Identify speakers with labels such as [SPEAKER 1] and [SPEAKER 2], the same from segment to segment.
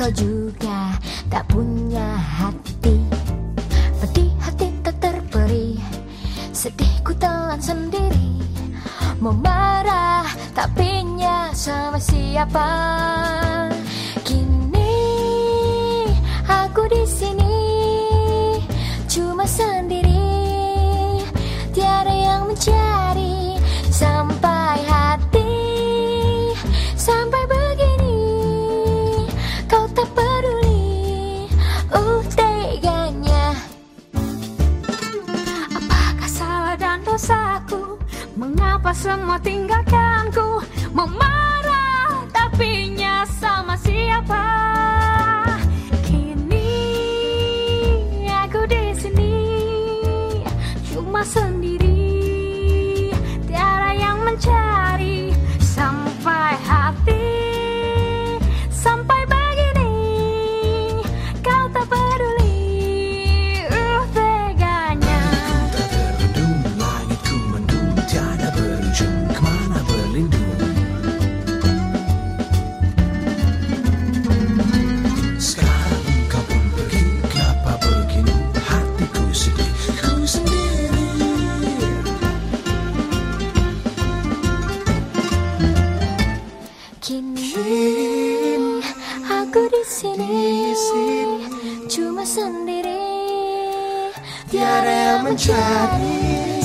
[SPEAKER 1] kau juga tak punya hati. Pedih hati tak terperi Sedih ku telan sendiri. Mau marah tapi nya sama siapa. Kini aku di sini Cuma sendiri. Tiada yang mencari Sampai hati Sampai
[SPEAKER 2] dosaku Mengapa semua tinggalkanku? Memarah tapi nya sama siapa Kini aku di sini. Cuma sendiri
[SPEAKER 1] di sini. Cuma sendiri.
[SPEAKER 3] Tiada yang mencari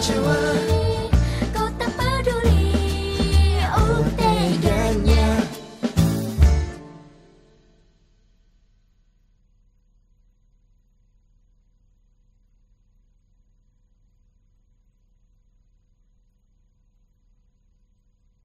[SPEAKER 2] Sampai
[SPEAKER 3] Ku